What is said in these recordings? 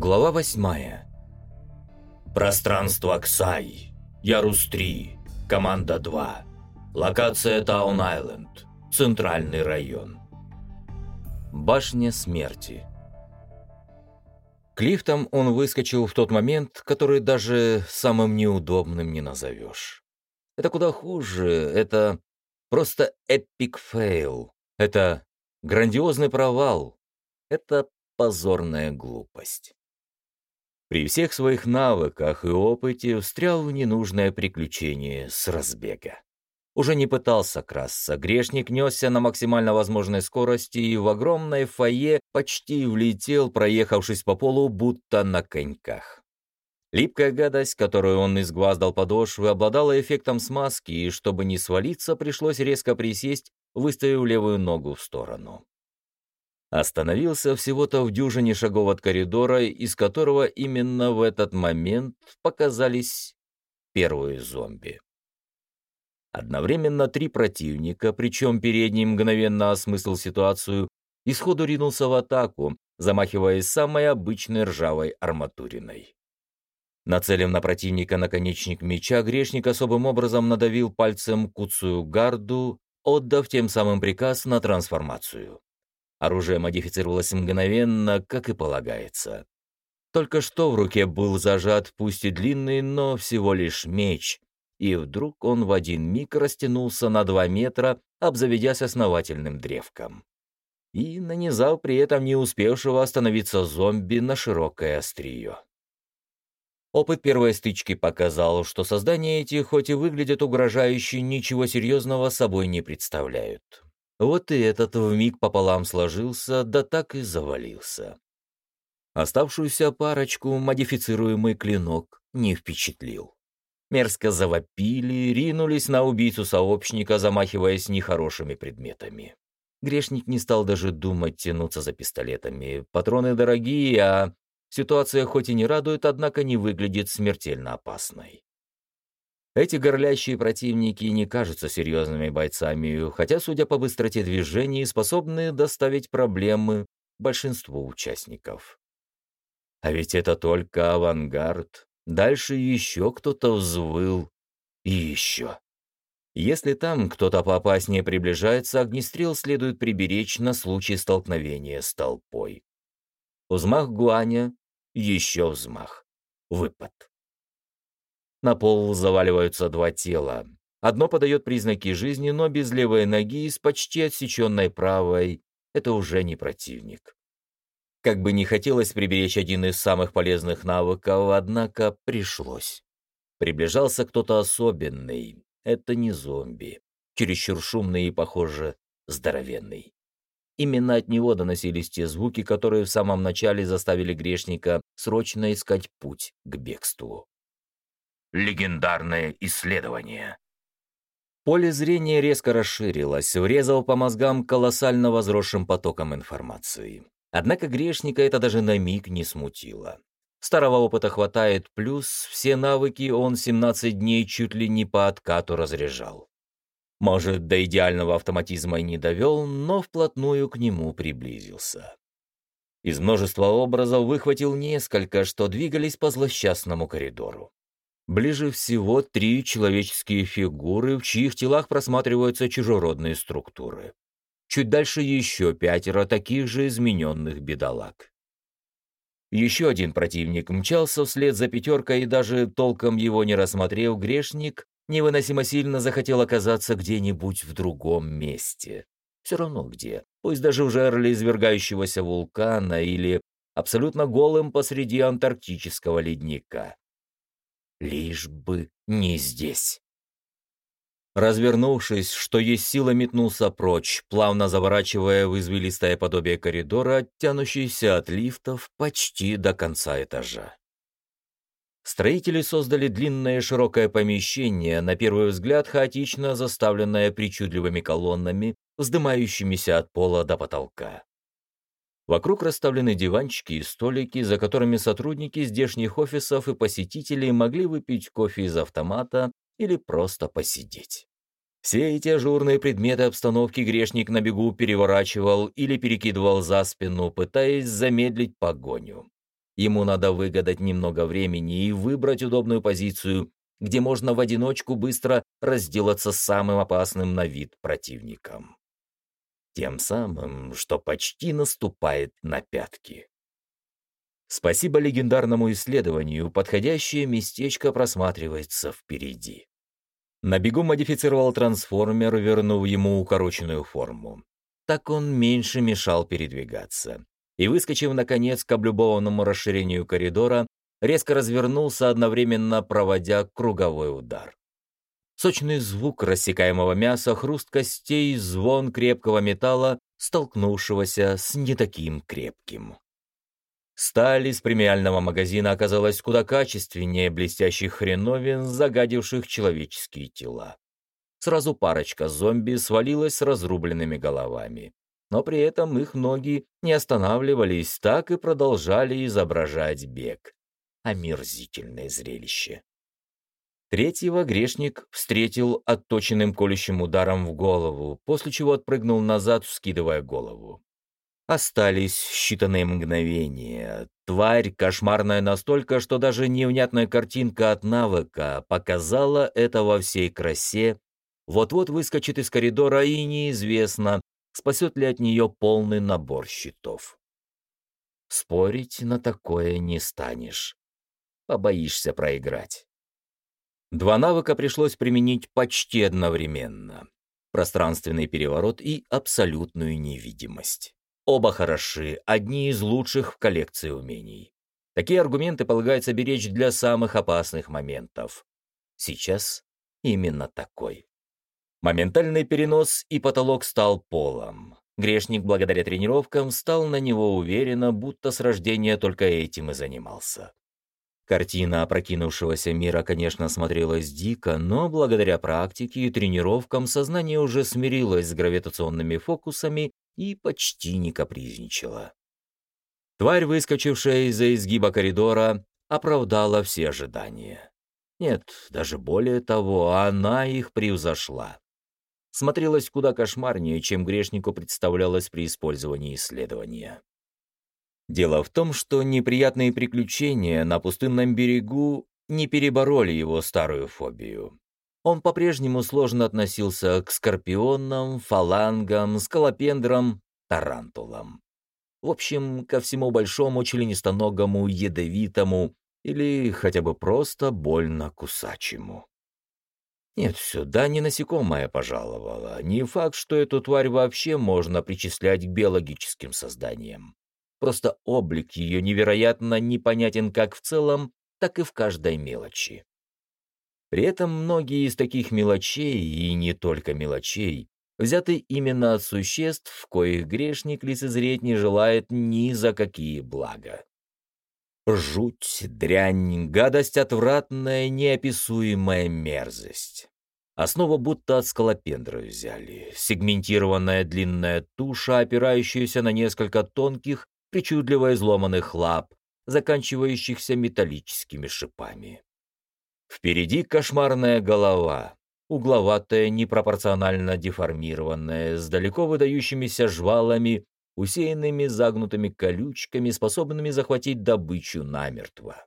Глава восьмая. Пространство Ксай. Ярус-3. Команда 2. Локация Таун-Айленд. Центральный район. Башня смерти. К лифтам он выскочил в тот момент, который даже самым неудобным не назовешь. Это куда хуже, это просто epic fail, это грандиозный провал, это позорная глупость. При всех своих навыках и опыте встрял в ненужное приключение с разбега. Уже не пытался красться, грешник несся на максимально возможной скорости и в огромное фойе почти влетел, проехавшись по полу, будто на коньках. Липкая гадость, которую он изгваздал подошвы, обладала эффектом смазки, и чтобы не свалиться, пришлось резко присесть, выставив левую ногу в сторону. Остановился всего-то в дюжине шагов от коридора, из которого именно в этот момент показались первые зомби. Одновременно три противника, причем передний мгновенно осмыслил ситуацию и сходу ринулся в атаку, замахиваясь самой обычной ржавой арматуриной. Нацелив на противника наконечник меча, грешник особым образом надавил пальцем куцую гарду, отдав тем самым приказ на трансформацию. Оружие модифицировалось мгновенно, как и полагается. Только что в руке был зажат, пусть и длинный, но всего лишь меч, и вдруг он в один миг растянулся на два метра, обзаведясь основательным древком. И нанизал при этом не успевшего остановиться зомби на широкое острие. Опыт первой стычки показал, что создания эти, хоть и выглядят угрожающе, ничего серьезного собой не представляют. Вот и этот вмиг пополам сложился, да так и завалился. Оставшуюся парочку модифицируемый клинок не впечатлил. Мерзко завопили, ринулись на убийцу сообщника, замахиваясь нехорошими предметами. Грешник не стал даже думать тянуться за пистолетами. Патроны дорогие, а ситуация хоть и не радует, однако не выглядит смертельно опасной. Эти горлящие противники не кажутся серьезными бойцами, хотя, судя по быстроте движений, способны доставить проблемы большинству участников. А ведь это только авангард. Дальше еще кто-то взвыл. И еще. Если там кто-то поопаснее приближается, огнестрел следует приберечь на случай столкновения с толпой. Взмах гуаня, еще взмах. Выпад. На пол заваливаются два тела. Одно подает признаки жизни, но без левой ноги и с почти отсеченной правой. Это уже не противник. Как бы не хотелось приберечь один из самых полезных навыков, однако пришлось. Приближался кто-то особенный. Это не зомби. Чересчур шумный и, похоже, здоровенный. Именно от него доносились те звуки, которые в самом начале заставили грешника срочно искать путь к бегству легендарное исследование. Поле зрения резко расширилось, врезал по мозгам колоссально возросшим потоком информации. Однако грешника это даже на миг не смутило. Старого опыта хватает, плюс все навыки он 17 дней чуть ли не по откату разряжал. Может, до идеального автоматизма и не довел, но вплотную к нему приблизился. Из множества образов выхватил несколько, что двигались по злосчастному коридору. Ближе всего три человеческие фигуры, в чьих телах просматриваются чужеродные структуры. Чуть дальше еще пятеро таких же измененных бедолаг. Еще один противник мчался вслед за пятеркой, и даже толком его не рассмотрев, грешник невыносимо сильно захотел оказаться где-нибудь в другом месте. Все равно где, пусть даже в жерле извергающегося вулкана или абсолютно голым посреди антарктического ледника. Лишь бы не здесь. Развернувшись, что есть сила, метнулся прочь, плавно заворачивая в извилистое подобие коридора, тянущийся от лифтов почти до конца этажа. Строители создали длинное широкое помещение, на первый взгляд хаотично заставленное причудливыми колоннами, вздымающимися от пола до потолка. Вокруг расставлены диванчики и столики, за которыми сотрудники здешних офисов и посетители могли выпить кофе из автомата или просто посидеть. Все эти ажурные предметы обстановки грешник на бегу переворачивал или перекидывал за спину, пытаясь замедлить погоню. Ему надо выгадать немного времени и выбрать удобную позицию, где можно в одиночку быстро разделаться с самым опасным на вид противником. Тем самым, что почти наступает на пятки. Спасибо легендарному исследованию, подходящее местечко просматривается впереди. На бегу модифицировал трансформер, вернув ему укороченную форму. Так он меньше мешал передвигаться. И, выскочив, наконец, к облюбованному расширению коридора, резко развернулся, одновременно проводя круговой удар. Сочный звук рассекаемого мяса, хруст костей, звон крепкого металла, столкнувшегося с не таким крепким. Сталь из премиального магазина оказалась куда качественнее блестящих хреновин, загадивших человеческие тела. Сразу парочка зомби свалилась с разрубленными головами. Но при этом их ноги не останавливались, так и продолжали изображать бег. Омерзительное зрелище. Третьего грешник встретил отточенным колющим ударом в голову, после чего отпрыгнул назад, вскидывая голову. Остались считанные мгновения. Тварь кошмарная настолько, что даже невнятная картинка от навыка показала это во всей красе. Вот-вот выскочит из коридора, и неизвестно, спасет ли от нее полный набор щитов. Спорить на такое не станешь. Побоишься проиграть. Два навыка пришлось применить почти одновременно. Пространственный переворот и абсолютную невидимость. Оба хороши, одни из лучших в коллекции умений. Такие аргументы полагается беречь для самых опасных моментов. Сейчас именно такой. Моментальный перенос и потолок стал полом. Грешник, благодаря тренировкам, стал на него уверенно, будто с рождения только этим и занимался. Картина опрокинувшегося мира, конечно, смотрелась дико, но благодаря практике и тренировкам сознание уже смирилось с гравитационными фокусами и почти не капризничала. Тварь, выскочившая из-за изгиба коридора, оправдала все ожидания. Нет, даже более того, она их превзошла. Смотрелась куда кошмарнее, чем грешнику представлялось при использовании исследования. Дело в том, что неприятные приключения на пустынном берегу не перебороли его старую фобию. Он по-прежнему сложно относился к скорпионам, фалангам, скалопендрам, тарантулам. В общем, ко всему большому членистоногому, ядовитому или хотя бы просто больно кусачему. Нет, сюда не насекомое пожаловало. Не факт, что эту тварь вообще можно причислять к биологическим созданиям. Просто облик ее невероятно непонятен как в целом, так и в каждой мелочи. При этом многие из таких мелочей, и не только мелочей, взяты именно от существ, в коих грешник лицезреть не желает ни за какие блага. Жуть, дрянь, гадость отвратная, неописуемая мерзость. Основу будто от скалопендры взяли. Сегментированная длинная туша, опирающаяся на несколько тонких, причудливо изломанных лап, заканчивающихся металлическими шипами. Впереди кошмарная голова, угловатая, непропорционально деформированная, с далеко выдающимися жвалами, усеянными загнутыми колючками, способными захватить добычу намертво.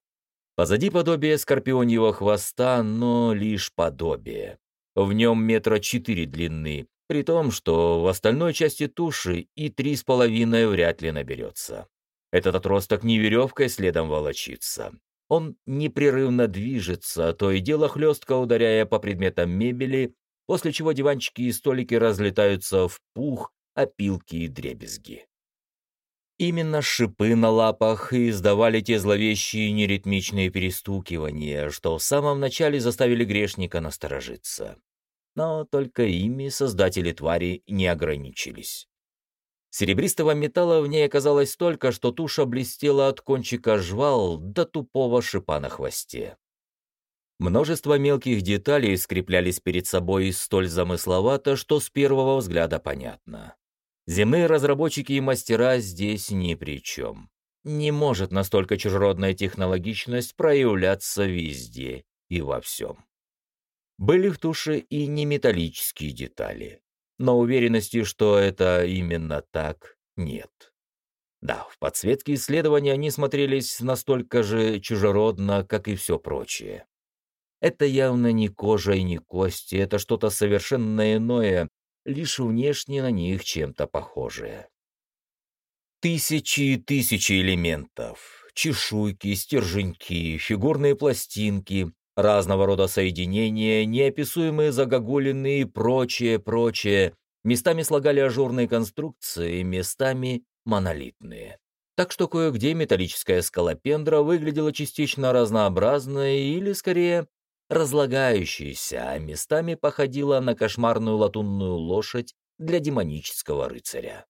Позади подобие скорпионьего хвоста, но лишь подобие. В нем метра четыре длины, при том, что в остальной части туши и три с половиной вряд ли наберется. Этот отросток не веревкой следом волочится, он непрерывно движется, то и дело хлестко ударяя по предметам мебели, после чего диванчики и столики разлетаются в пух, опилки и дребезги. Именно шипы на лапах издавали те зловещие неритмичные перестукивания, что в самом начале заставили грешника насторожиться. Но только ими создатели твари не ограничились. Серебристого металла в ней оказалось столько, что туша блестела от кончика жвал до тупого шипа на хвосте. Множество мелких деталей скреплялись перед собой столь замысловато, что с первого взгляда понятно. Земные разработчики и мастера здесь ни при чем. Не может настолько чужеродная технологичность проявляться везде и во всем. Были в туше и неметаллические детали но уверенности, что это именно так, нет. Да, в подсветке исследования они смотрелись настолько же чужеродно, как и все прочее. Это явно не кожа и не кости, это что-то совершенно иное, лишь внешне на них чем-то похожее. Тысячи и тысячи элементов. Чешуйки, стерженьки, фигурные пластинки, разного рода соединения, неописуемые загогулины и прочее, прочее. Местами слагали ажурные конструкции, местами монолитные. Так что кое-где металлическая скалопендра выглядела частично разнообразной или, скорее, разлагающейся, а местами походила на кошмарную латунную лошадь для демонического рыцаря.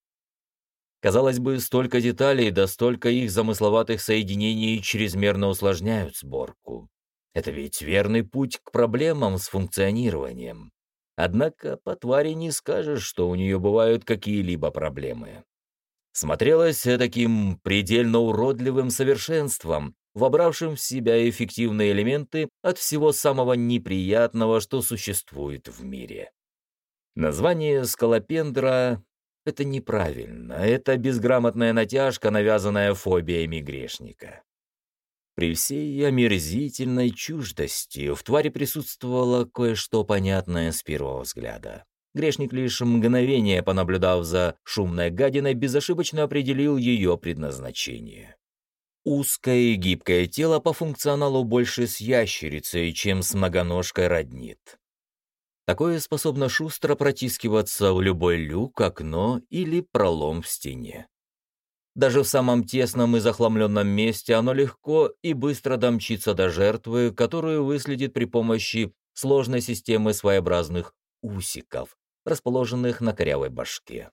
Казалось бы, столько деталей, да столько их замысловатых соединений чрезмерно усложняют сборку. Это ведь верный путь к проблемам с функционированием. Однако по твари не скажешь, что у нее бывают какие-либо проблемы. Смотрелось таким предельно уродливым совершенством, вобравшим в себя эффективные элементы от всего самого неприятного, что существует в мире. Название скалопендра — это неправильно, это безграмотная натяжка, навязанная фобиями грешника. При всей омерзительной чуждости в твари присутствовало кое-что понятное с первого взгляда. Грешник лишь мгновение, понаблюдав за шумной гадиной, безошибочно определил ее предназначение. Узкое и гибкое тело по функционалу больше с ящерицей, чем с многоножкой роднит. Такое способно шустро протискиваться в любой люк, окно или пролом в стене. Даже в самом тесном и захламленном месте оно легко и быстро домчится до жертвы, которую выследит при помощи сложной системы своеобразных усиков, расположенных на корявой башке.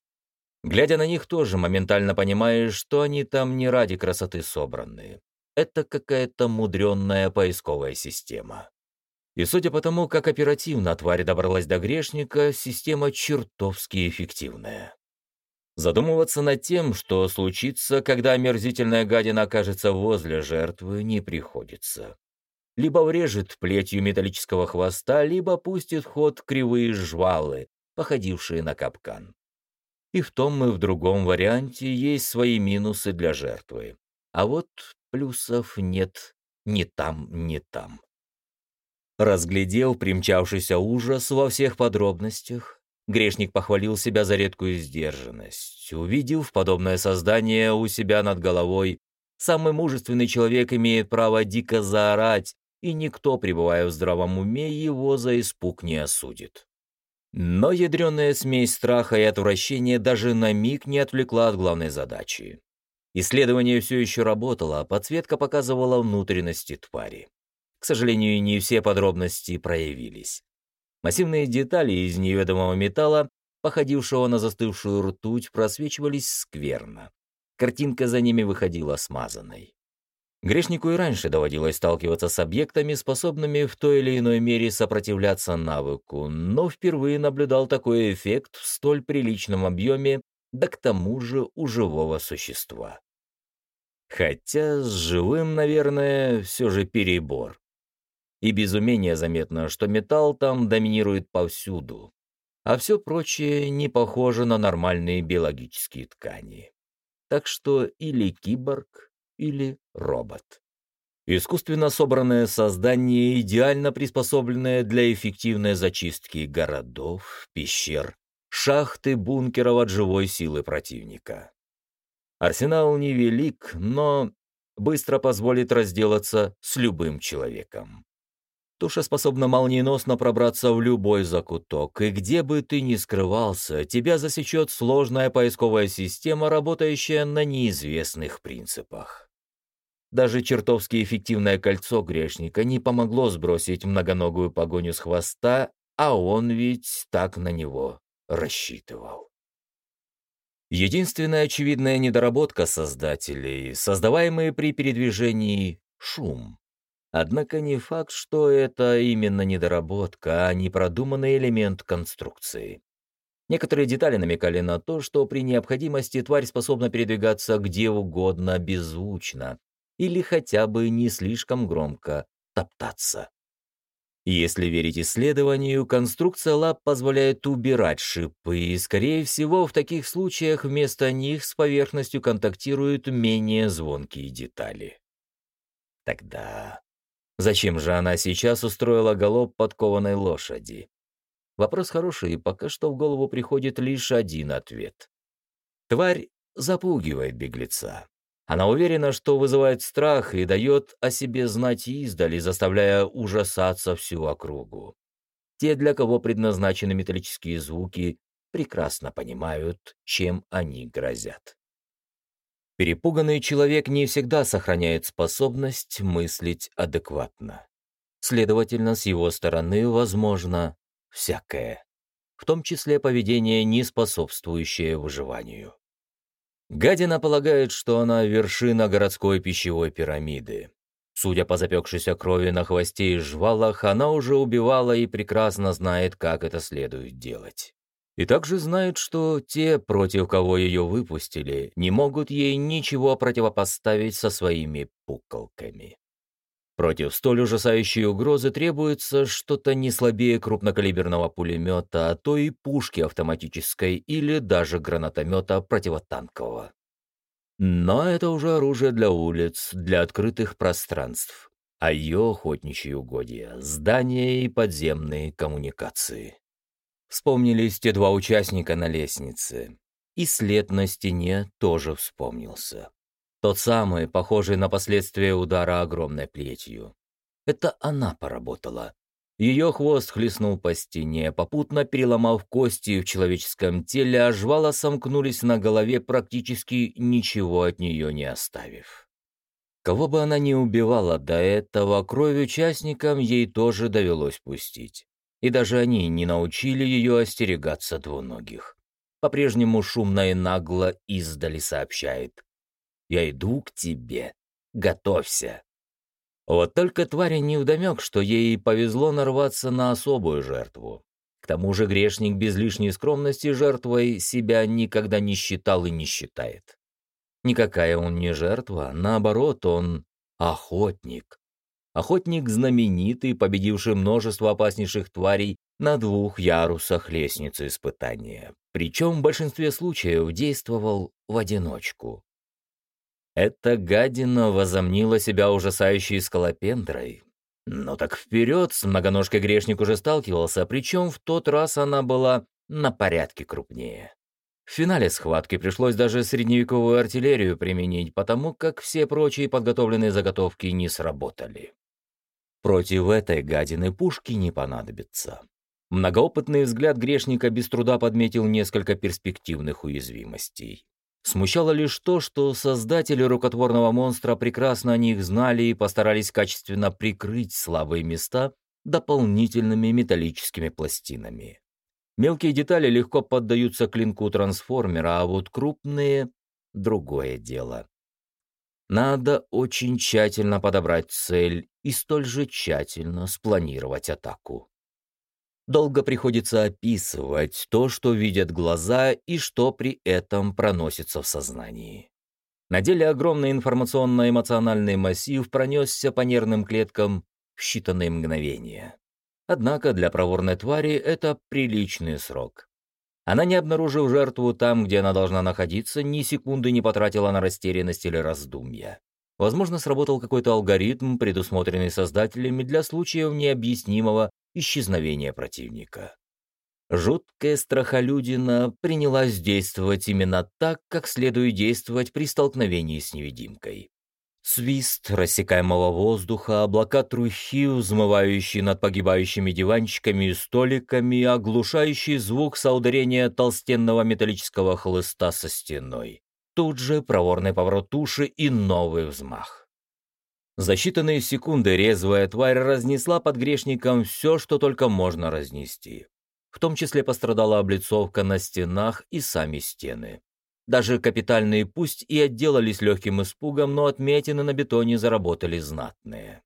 Глядя на них, тоже моментально понимаешь, что они там не ради красоты собраны. Это какая-то мудренная поисковая система. И судя по тому, как оперативно тварь добралась до грешника, система чертовски эффективная. Задумываться над тем, что случится, когда омерзительная гадина окажется возле жертвы, не приходится. Либо врежет плетью металлического хвоста, либо пустит ход кривые жвалы, походившие на капкан. И в том и в другом варианте есть свои минусы для жертвы. А вот плюсов нет ни там, ни там. Разглядел примчавшийся ужас во всех подробностях, грешник похвалил себя за редкую сдержанность. Увидев подобное создание у себя над головой, самый мужественный человек имеет право дико заорать, и никто, пребывая в здравом уме, его за испуг не осудит. Но ядреная смесь страха и отвращения даже на миг не отвлекла от главной задачи. Исследование все еще работало, а подсветка показывала внутренности твари. К сожалению, не все подробности проявились. Массивные детали из неведомого металла, походившего на застывшую ртуть, просвечивались скверно. Картинка за ними выходила смазанной. Грешнику и раньше доводилось сталкиваться с объектами, способными в той или иной мере сопротивляться навыку, но впервые наблюдал такой эффект в столь приличном объеме, да к тому же у живого существа. Хотя с живым, наверное, все же перебор. И без умения заметно, что металл там доминирует повсюду, а все прочее не похоже на нормальные биологические ткани. Так что или киборг, или робот. Искусственно собранное создание, идеально приспособленное для эффективной зачистки городов, пещер, шахты, бункеров от живой силы противника. Арсенал невелик, но быстро позволит разделаться с любым человеком. Туша способна молниеносно пробраться в любой закуток, и где бы ты ни скрывался, тебя засечет сложная поисковая система, работающая на неизвестных принципах. Даже чертовски эффективное кольцо грешника не помогло сбросить многоногую погоню с хвоста, а он ведь так на него рассчитывал. Единственная очевидная недоработка создателей, создаваемый при передвижении шум. Однако не факт, что это именно недоработка, а непродуманный элемент конструкции. Некоторые детали намекали на то, что при необходимости тварь способна передвигаться где угодно беззвучно, или хотя бы не слишком громко топтаться. Если верить исследованию, конструкция лап позволяет убирать шипы, и, скорее всего, в таких случаях вместо них с поверхностью контактируют менее звонкие детали. Тогда зачем же она сейчас устроила галоп подкованной лошади? Вопрос хороший, и пока что в голову приходит лишь один ответ. Тварь запугивает беглеца. Она уверена, что вызывает страх и дает о себе знать издали, заставляя ужасаться всю округу. Те, для кого предназначены металлические звуки, прекрасно понимают, чем они грозят. Перепуганный человек не всегда сохраняет способность мыслить адекватно. Следовательно, с его стороны возможно всякое, в том числе поведение, не способствующее выживанию. Гадина полагает, что она вершина городской пищевой пирамиды. Судя по запекшейся крови на хвосте и жвалах, она уже убивала и прекрасно знает, как это следует делать. И также знает, что те, против кого ее выпустили, не могут ей ничего противопоставить со своими пуколками. Против столь ужасающей угрозы требуется что-то не слабее крупнокалиберного пулемета, а то и пушки автоматической или даже гранатомета противотанкового. Но это уже оружие для улиц, для открытых пространств, а ее охотничьи угодья — здания и подземные коммуникации. Вспомнились те два участника на лестнице. И след на стене тоже вспомнился. Тот самый, похожий на последствия удара огромной плетью. Это она поработала. Ее хвост хлестнул по стене, попутно переломав кости в человеческом теле, а жвала сомкнулись на голове, практически ничего от нее не оставив. Кого бы она ни убивала до этого, кровь участникам ей тоже довелось пустить. И даже они не научили ее остерегаться двуногих. По-прежнему шумно и нагло издали сообщает. Я иду к тебе. Готовься. Вот только твари не вдомек, что ей повезло нарваться на особую жертву. К тому же грешник без лишней скромности жертвой себя никогда не считал и не считает. Никакая он не жертва, наоборот, он охотник. Охотник знаменитый, победивший множество опаснейших тварей на двух ярусах лестницы испытания. Причем в большинстве случаев действовал в одиночку. Эта гадина возомнила себя ужасающей скалопендрой. Ну так вперед, с многоножкой грешник уже сталкивался, причем в тот раз она была на порядке крупнее. В финале схватки пришлось даже средневековую артиллерию применить, потому как все прочие подготовленные заготовки не сработали. Против этой гадины пушки не понадобится. Многоопытный взгляд грешника без труда подметил несколько перспективных уязвимостей. Смущало лишь то, что создатели рукотворного монстра прекрасно о них знали и постарались качественно прикрыть слабые места дополнительными металлическими пластинами. Мелкие детали легко поддаются клинку трансформера, а вот крупные — другое дело. Надо очень тщательно подобрать цель и столь же тщательно спланировать атаку. Долго приходится описывать то, что видят глаза и что при этом проносится в сознании. На деле огромный информационно-эмоциональный массив пронесся по нервным клеткам в считанные мгновения. Однако для проворной твари это приличный срок. Она, не обнаружив жертву там, где она должна находиться, ни секунды не потратила на растерянность или раздумья. Возможно, сработал какой-то алгоритм, предусмотренный создателями для случаев необъяснимого исчезновения противника. Жуткая страхолюдина принялась действовать именно так, как следует действовать при столкновении с невидимкой. Свист рассекаемого воздуха, облака трухи, взмывающие над погибающими диванчиками и столиками, оглушающий звук соударения толстенного металлического хлыста со стеной. Тут же проворный поворот туши и новый взмах. За считанные секунды резвая тварь разнесла под грешником все, что только можно разнести. В том числе пострадала облицовка на стенах и сами стены. Даже капитальные пусть и отделались легким испугом, но отметины на бетоне заработали знатные.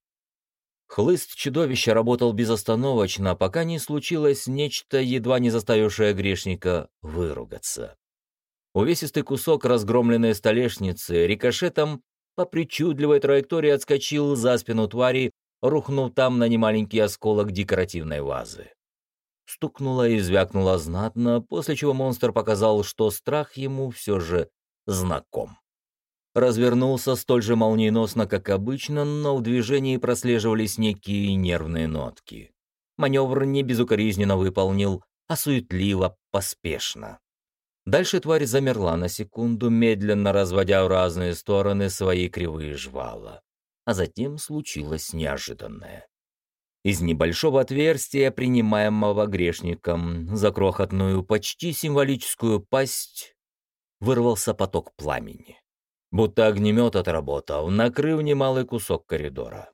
Хлыст чудовища работал безостановочно, пока не случилось нечто, едва не заставившее грешника выругаться. Увесистый кусок разгромленной столешницы рикошетом по причудливой траектории отскочил за спину твари, рухнув там на немаленький осколок декоративной вазы. Стукнуло и звякнуло знатно, после чего монстр показал, что страх ему все же знаком. Развернулся столь же молниеносно, как обычно, но в движении прослеживались некие нервные нотки. Маневр не безукоризненно выполнил, а суетливо, поспешно. Дальше тварь замерла на секунду, медленно разводя в разные стороны свои кривые жвала. А затем случилось неожиданное. Из небольшого отверстия, принимаемого грешником за крохотную, почти символическую пасть, вырвался поток пламени. Будто огнемет отработал, накрыв немалый кусок коридора.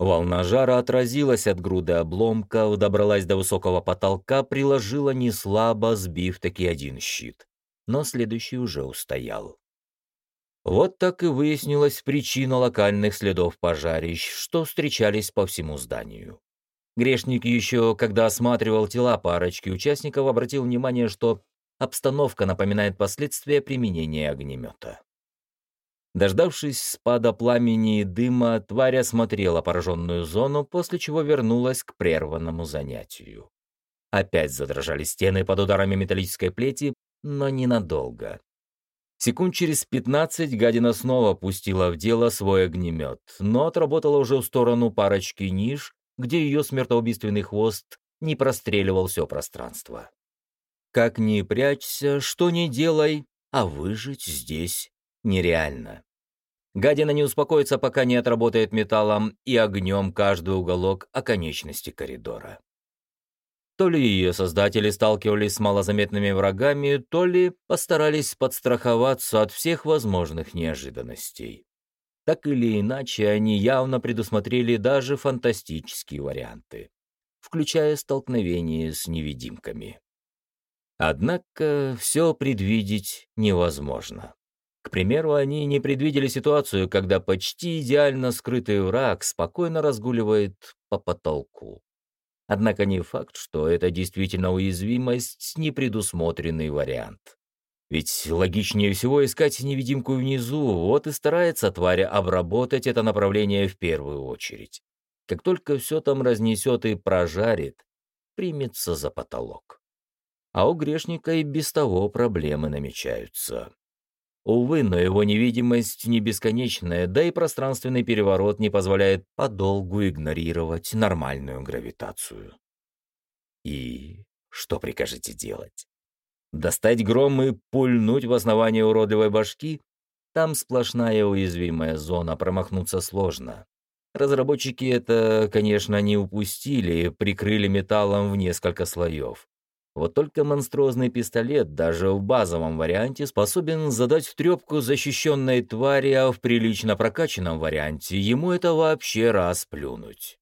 Волна жара отразилась от груды обломков, добралась до высокого потолка, приложила неслабо, сбив таки один щит. Но следующий уже устоял. Вот так и выяснилась причина локальных следов пожарищ, что встречались по всему зданию. Грешник еще, когда осматривал тела парочки участников, обратил внимание, что обстановка напоминает последствия применения огнемета. Дождавшись спада пламени и дыма, тварь осмотрела пораженную зону, после чего вернулась к прерванному занятию. Опять задрожали стены под ударами металлической плети, но ненадолго. Секунд через пятнадцать гадина снова пустила в дело свой огнемет, но отработала уже в сторону парочки ниш, где ее смертоубийственный хвост не простреливал все пространство. Как ни прячься, что ни делай, а выжить здесь нереально. Гадина не успокоится, пока не отработает металлом и огнем каждый уголок оконечности коридора. То ли ее создатели сталкивались с малозаметными врагами, то ли постарались подстраховаться от всех возможных неожиданностей. Так или иначе, они явно предусмотрели даже фантастические варианты, включая столкновение с невидимками. Однако все предвидеть невозможно. К примеру, они не предвидели ситуацию, когда почти идеально скрытый враг спокойно разгуливает по потолку. Однако не факт, что это действительно уязвимость, непредусмотренный вариант. Ведь логичнее всего искать невидимку внизу, вот и старается тварь обработать это направление в первую очередь. Как только все там разнесет и прожарит, примется за потолок. А у грешника и без того проблемы намечаются. Увы, но его невидимость не бесконечная, да и пространственный переворот не позволяет подолгу игнорировать нормальную гравитацию. И что прикажете делать? Достать гром и пульнуть в основание уродливой башки? Там сплошная уязвимая зона, промахнуться сложно. Разработчики это, конечно, не упустили, прикрыли металлом в несколько слоев. Вот только монструозный пистолет даже в базовом варианте способен задать в трепку защищенной твари, а в прилично прокачанном варианте ему это вообще раз плюнуть.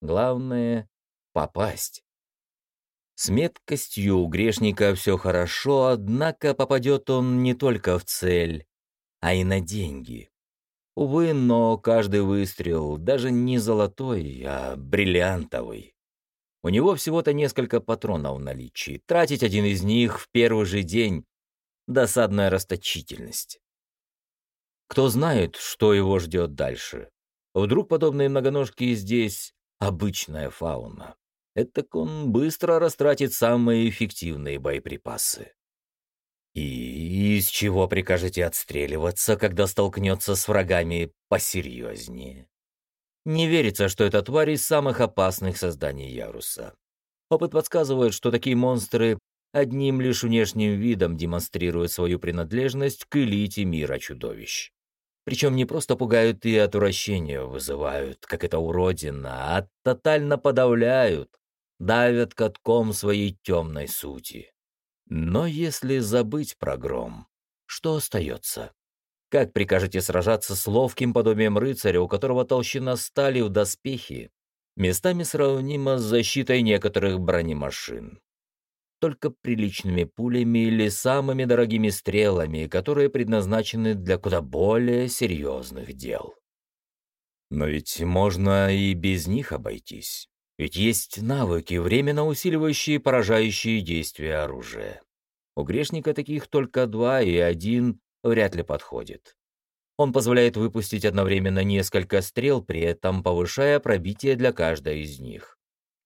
Главное — попасть. С меткостью у грешника все хорошо, однако попадет он не только в цель, а и на деньги. Увы, но каждый выстрел даже не золотой, а бриллиантовый. У него всего-то несколько патронов в наличии. Тратить один из них в первый же день — досадная расточительность. Кто знает, что его ждет дальше. Вдруг подобные многоножки здесь — обычная фауна. Этак он быстро растратит самые эффективные боеприпасы. И из чего прикажете отстреливаться, когда столкнется с врагами посерьезнее? Не верится, что это тварь из самых опасных созданий Яруса. Опыт подсказывает, что такие монстры одним лишь внешним видом демонстрируют свою принадлежность к элите мира чудовищ. Причем не просто пугают и отвращение вызывают, как это уродина, а тотально подавляют, давят катком своей темной сути. Но если забыть про гром, что остается? Как прикажете сражаться с ловким подобием рыцаря, у которого толщина стали в доспехи, местами сравнима с защитой некоторых бронемашин? Только приличными пулями или самыми дорогими стрелами, которые предназначены для куда более серьезных дел. Но ведь можно и без них обойтись. Ведь есть навыки, временно усиливающие поражающие действия оружия. У грешника таких только два, и один вряд ли подходит. Он позволяет выпустить одновременно несколько стрел, при этом повышая пробитие для каждой из них.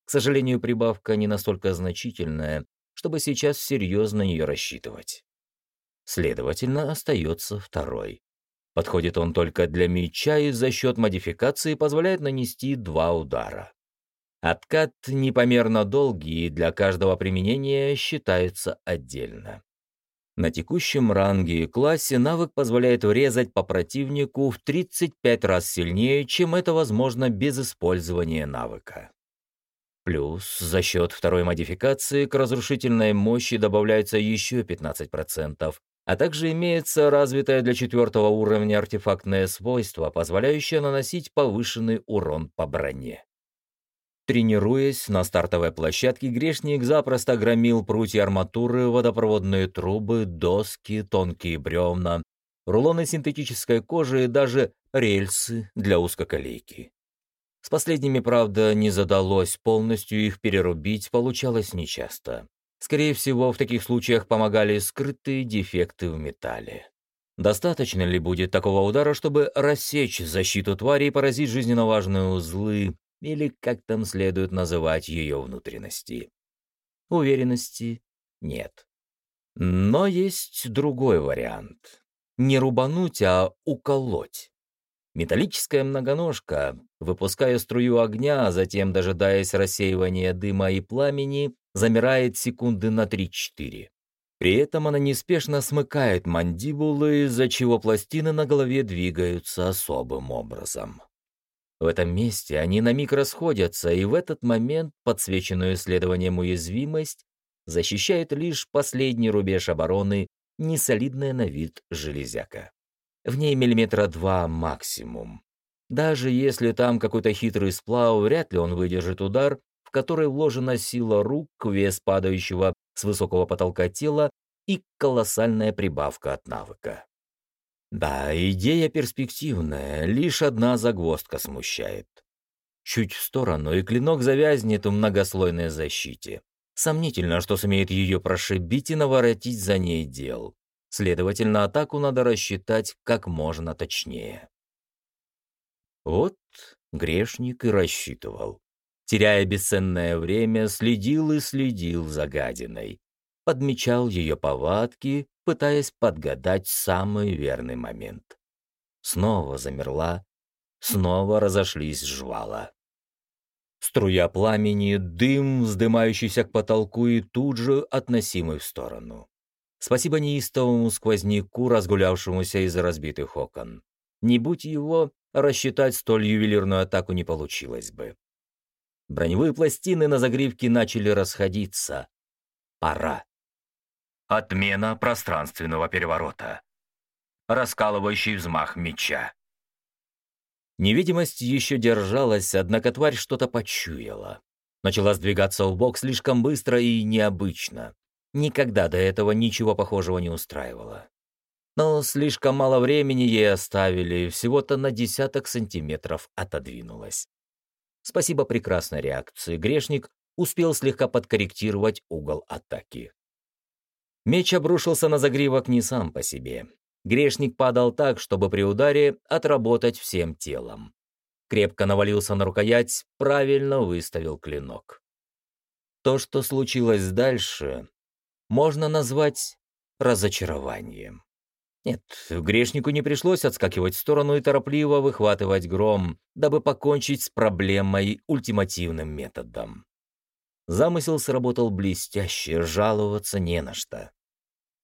К сожалению, прибавка не настолько значительная, чтобы сейчас серьезно ее рассчитывать. Следовательно, остается второй. Подходит он только для меча и за счет модификации позволяет нанести два удара. Откат непомерно долгий и для каждого применения считается отдельно. На текущем ранге и классе навык позволяет врезать по противнику в 35 раз сильнее, чем это возможно без использования навыка. Плюс за счет второй модификации к разрушительной мощи добавляется еще 15%, а также имеется развитое для четвертого уровня артефактное свойство, позволяющее наносить повышенный урон по броне. Тренируясь на стартовой площадке, грешник запросто громил прутья арматуры, водопроводные трубы, доски, тонкие бревна, рулоны синтетической кожи и даже рельсы для узкоколейки. С последними, правда, не задалось, полностью их перерубить получалось нечасто. Скорее всего, в таких случаях помогали скрытые дефекты в металле. Достаточно ли будет такого удара, чтобы рассечь защиту твари и поразить жизненно важные узлы, или как там следует называть ее внутренности. Уверенности нет. Но есть другой вариант. Не рубануть, а уколоть. Металлическая многоножка, выпуская струю огня, а затем дожидаясь рассеивания дыма и пламени, замирает секунды на 3-4. При этом она неспешно смыкает мандибулы, из-за чего пластины на голове двигаются особым образом. В этом месте они на миг расходятся, и в этот момент подсвеченную исследованием уязвимость защищает лишь последний рубеж обороны, несолидная на вид железяка. В ней миллиметра два максимум. Даже если там какой-то хитрый сплав, вряд ли он выдержит удар, в который вложена сила рук, вес падающего с высокого потолка тела и колоссальная прибавка от навыка. Да, идея перспективная, лишь одна загвоздка смущает. Чуть в сторону, и клинок завязнет в многослойной защите. Сомнительно, что сумеет ее прошибить и наворотить за ней дел. Следовательно, атаку надо рассчитать как можно точнее. Вот грешник и рассчитывал. Теряя бесценное время, следил и следил за гадиной. Подмечал ее повадки, пытаясь подгадать самый верный момент. Снова замерла, снова разошлись жвала. Струя пламени, дым, вздымающийся к потолку и тут же относимый в сторону. Спасибо неистовому сквозняку, разгулявшемуся из разбитых окон. Не будь его, рассчитать столь ювелирную атаку не получилось бы. Броневые пластины на загривке начали расходиться. Пора. Отмена пространственного переворота. Раскалывающий взмах меча. Невидимость еще держалась, однако тварь что-то почуяла. Начала сдвигаться в бок слишком быстро и необычно. Никогда до этого ничего похожего не устраивало. Но слишком мало времени ей оставили, всего-то на десяток сантиметров отодвинулась. Спасибо прекрасной реакции, грешник успел слегка подкорректировать угол атаки. Меч обрушился на загривок не сам по себе. Грешник падал так, чтобы при ударе отработать всем телом. Крепко навалился на рукоять, правильно выставил клинок. То, что случилось дальше, можно назвать разочарованием. Нет, грешнику не пришлось отскакивать в сторону и торопливо выхватывать гром, дабы покончить с проблемой ультимативным методом. Замысел сработал блестяще, жаловаться не на что.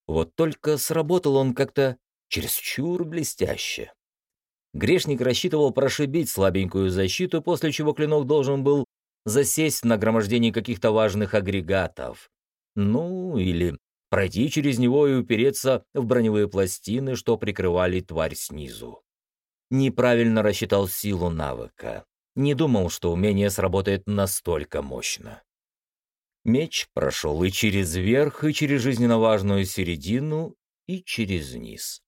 Вот только сработал он как-то чересчур блестяще. Грешник рассчитывал прошибить слабенькую защиту, после чего клинок должен был засесть в нагромождении каких-то важных агрегатов. Ну, или пройти через него и упереться в броневые пластины, что прикрывали тварь снизу. Неправильно рассчитал силу навыка. Не думал, что умение сработает настолько мощно. Меч прошел и через верх, и через жизненно важную середину, и через низ.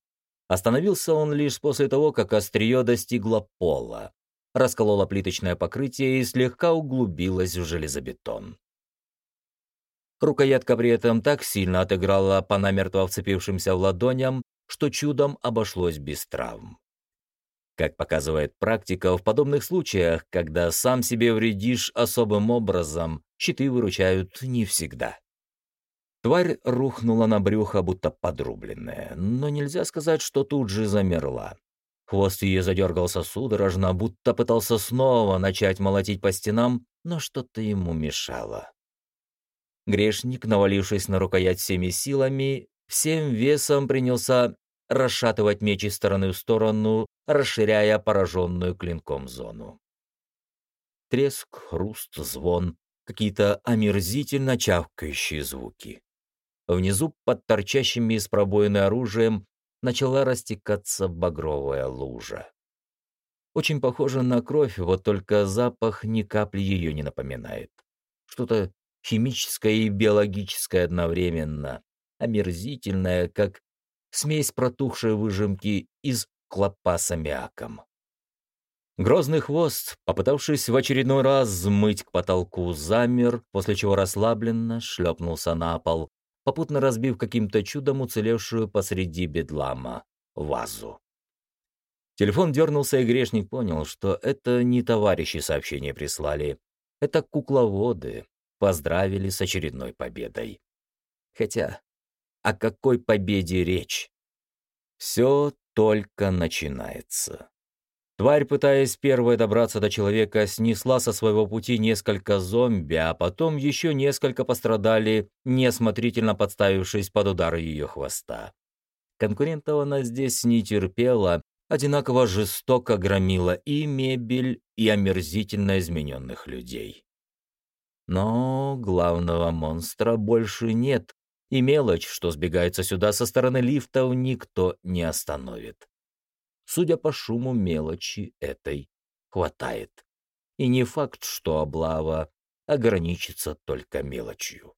Остановился он лишь после того, как острие достигло пола, раскололо плиточное покрытие и слегка углубилось в железобетон. Рукоятка при этом так сильно отыграла по намертво вцепившимся в ладоням, что чудом обошлось без травм. Как показывает практика, в подобных случаях, когда сам себе вредишь особым образом, щиты выручают не всегда. Тварь рухнула на брюхо, будто подрубленная, но нельзя сказать, что тут же замерла. Хвост ее задергался судорожно, будто пытался снова начать молотить по стенам, но что-то ему мешало. Грешник, навалившись на рукоять всеми силами, всем весом принялся расшатывать меч из стороны в сторону, расширяя пораженную клинком зону. Треск, хруст, звон, какие-то омерзительно чавкающие звуки. Внизу, под торчащими из пробоины оружием, начала растекаться багровая лужа. Очень похоже на кровь, вот только запах ни капли ее не напоминает. Что-то химическое и биологическое одновременно, омерзительное, как смесь протухшей выжимки из клопа с аммиаком. Грозный хвост, попытавшись в очередной раз взмыть к потолку, замер, после чего расслабленно шлепнулся на пол, попутно разбив каким-то чудом уцелевшую посреди бедлама вазу. Телефон дернулся, и грешник понял, что это не товарищи сообщения прислали. Это кукловоды поздравили с очередной победой. Хотя о какой победе речь? Все только начинается. Тварь, пытаясь первой добраться до человека, снесла со своего пути несколько зомби, а потом еще несколько пострадали, неосмотрительно подставившись под удары ее хвоста. Конкурентов она здесь не терпела, одинаково жестоко громила и мебель, и омерзительно измененных людей. Но главного монстра больше нет, и мелочь, что сбегается сюда со стороны лифтов, никто не остановит. Судя по шуму мелочи этой хватает. И не факт, что облава ограничится только мелочью.